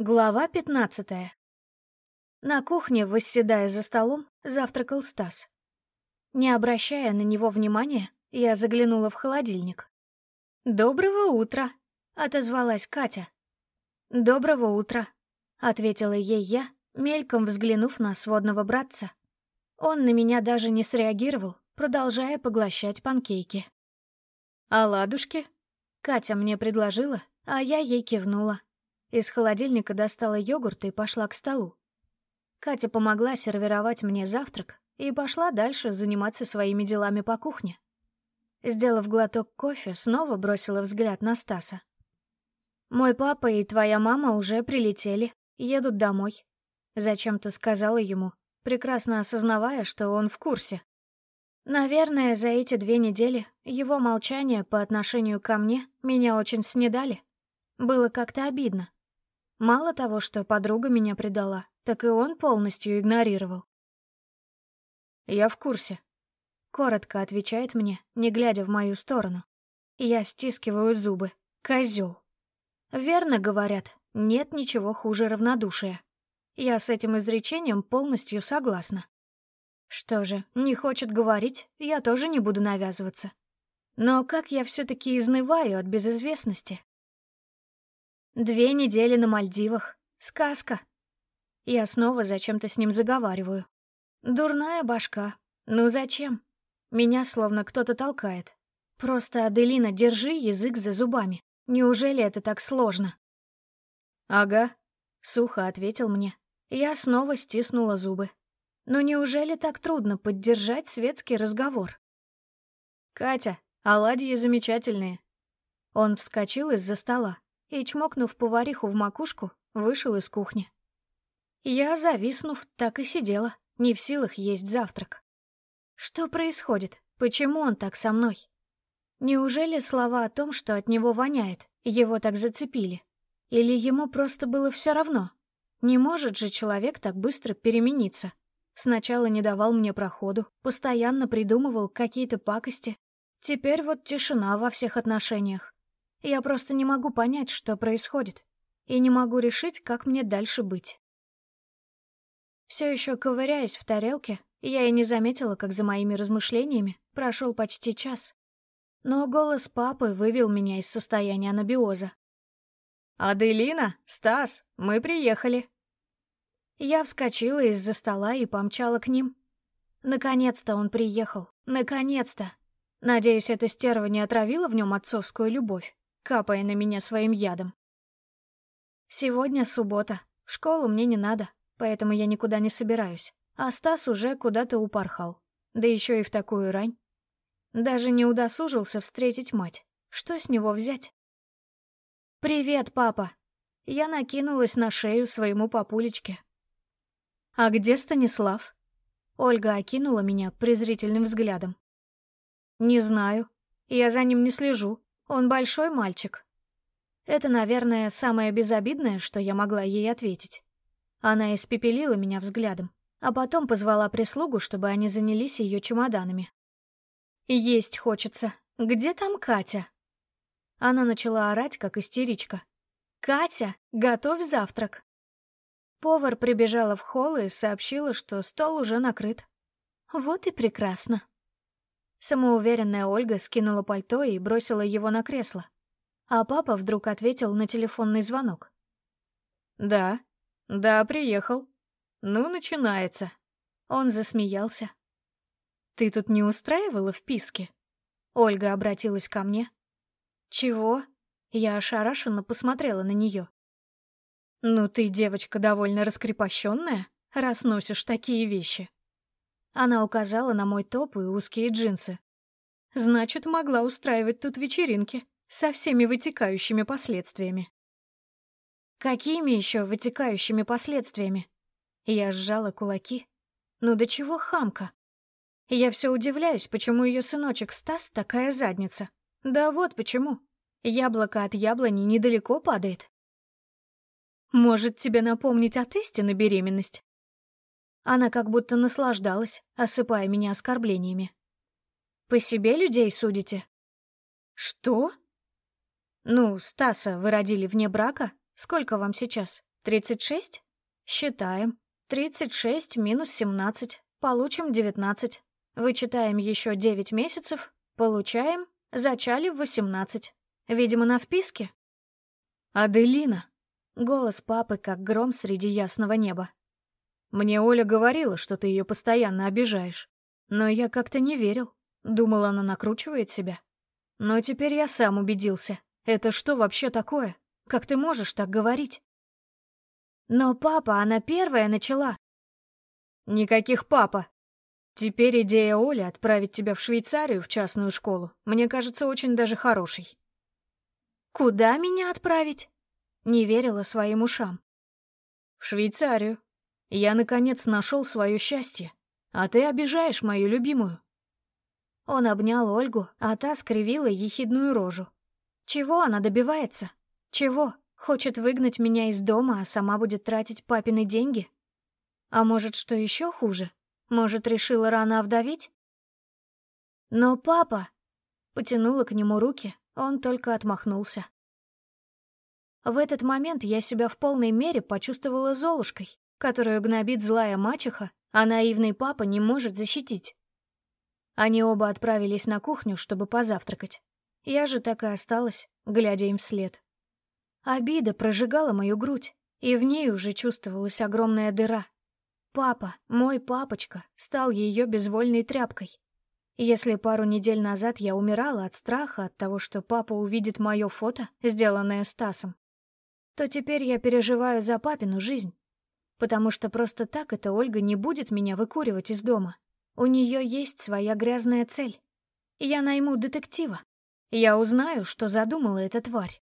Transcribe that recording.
Глава пятнадцатая. На кухне, восседая за столом, завтракал Стас. Не обращая на него внимания, я заглянула в холодильник. «Доброго утра!» — отозвалась Катя. «Доброго утра!» — ответила ей я, мельком взглянув на сводного братца. Он на меня даже не среагировал, продолжая поглощать панкейки. «А ладушки?» — Катя мне предложила, а я ей кивнула. Из холодильника достала йогурт и пошла к столу. Катя помогла сервировать мне завтрак и пошла дальше заниматься своими делами по кухне. Сделав глоток кофе, снова бросила взгляд на Стаса. «Мой папа и твоя мама уже прилетели, едут домой», — зачем-то сказала ему, прекрасно осознавая, что он в курсе. Наверное, за эти две недели его молчание по отношению ко мне меня очень снедали. Было как-то обидно. Мало того, что подруга меня предала, так и он полностью игнорировал. «Я в курсе», — коротко отвечает мне, не глядя в мою сторону. Я стискиваю зубы. Козел. Верно говорят, нет ничего хуже равнодушия. Я с этим изречением полностью согласна. Что же, не хочет говорить, я тоже не буду навязываться. Но как я все-таки изнываю от безызвестности? Две недели на Мальдивах. Сказка. Я снова зачем-то с ним заговариваю. Дурная башка. Ну зачем? Меня словно кто-то толкает. Просто, Аделина, держи язык за зубами. Неужели это так сложно? Ага, сухо ответил мне. Я снова стиснула зубы. Но неужели так трудно поддержать светский разговор? Катя, оладьи замечательные. Он вскочил из-за стола и, чмокнув повариху в макушку, вышел из кухни. Я, зависнув, так и сидела, не в силах есть завтрак. Что происходит? Почему он так со мной? Неужели слова о том, что от него воняет, его так зацепили? Или ему просто было все равно? Не может же человек так быстро перемениться. Сначала не давал мне проходу, постоянно придумывал какие-то пакости. Теперь вот тишина во всех отношениях. Я просто не могу понять, что происходит, и не могу решить, как мне дальше быть. Все еще ковыряясь в тарелке, я и не заметила, как за моими размышлениями прошел почти час. Но голос папы вывел меня из состояния анабиоза. «Аделина, Стас, мы приехали!» Я вскочила из-за стола и помчала к ним. Наконец-то он приехал, наконец-то! Надеюсь, эта стерва не отравила в нем отцовскую любовь капая на меня своим ядом. Сегодня суббота, в школу мне не надо, поэтому я никуда не собираюсь, а Стас уже куда-то упорхал, да еще и в такую рань. Даже не удосужился встретить мать. Что с него взять? «Привет, папа!» Я накинулась на шею своему папулечке. «А где Станислав?» Ольга окинула меня презрительным взглядом. «Не знаю. Я за ним не слежу. Он большой мальчик. Это, наверное, самое безобидное, что я могла ей ответить. Она испепелила меня взглядом, а потом позвала прислугу, чтобы они занялись ее чемоданами. «Есть хочется. Где там Катя?» Она начала орать, как истеричка. «Катя, готовь завтрак!» Повар прибежала в холл и сообщила, что стол уже накрыт. Вот и прекрасно. Самоуверенная Ольга скинула пальто и бросила его на кресло. А папа вдруг ответил на телефонный звонок. «Да, да, приехал. Ну, начинается». Он засмеялся. «Ты тут не устраивала вписки?» Ольга обратилась ко мне. «Чего?» Я ошарашенно посмотрела на нее. «Ну ты, девочка, довольно раскрепощенная, раз носишь такие вещи». Она указала на мой топ и узкие джинсы. Значит, могла устраивать тут вечеринки со всеми вытекающими последствиями. Какими еще вытекающими последствиями? Я сжала кулаки. Ну до чего хамка? Я все удивляюсь, почему ее сыночек Стас такая задница. Да вот почему. Яблоко от яблони недалеко падает. Может, тебе напомнить о тесте на беременность? Она как будто наслаждалась, осыпая меня оскорблениями. «По себе людей судите?» «Что?» «Ну, Стаса вы родили вне брака. Сколько вам сейчас? Тридцать шесть? Считаем. Тридцать шесть минус семнадцать. Получим девятнадцать. Вычитаем еще девять месяцев. Получаем. Зачали в восемнадцать. Видимо, на вписке. «Аделина!» — голос папы, как гром среди ясного неба. «Мне Оля говорила, что ты ее постоянно обижаешь. Но я как-то не верил. Думал, она накручивает себя. Но теперь я сам убедился. Это что вообще такое? Как ты можешь так говорить?» «Но папа, она первая начала». «Никаких папа!» Теперь идея Оли отправить тебя в Швейцарию в частную школу мне кажется очень даже хорошей. «Куда меня отправить?» Не верила своим ушам. «В Швейцарию. Я, наконец, нашел свое счастье, а ты обижаешь мою любимую». Он обнял Ольгу, а та скривила ехидную рожу. «Чего она добивается? Чего? Хочет выгнать меня из дома, а сама будет тратить папины деньги? А может, что еще хуже? Может, решила рано овдовить?» «Но папа...» Потянула к нему руки, он только отмахнулся. В этот момент я себя в полной мере почувствовала Золушкой, которую гнобит злая мачеха, а наивный папа не может защитить. Они оба отправились на кухню, чтобы позавтракать. Я же так и осталась, глядя им вслед. Обида прожигала мою грудь, и в ней уже чувствовалась огромная дыра. Папа, мой папочка, стал ее безвольной тряпкой. Если пару недель назад я умирала от страха от того, что папа увидит мое фото, сделанное Стасом, то теперь я переживаю за папину жизнь. Потому что просто так эта Ольга не будет меня выкуривать из дома. У нее есть своя грязная цель. Я найму детектива. Я узнаю, что задумала эта тварь.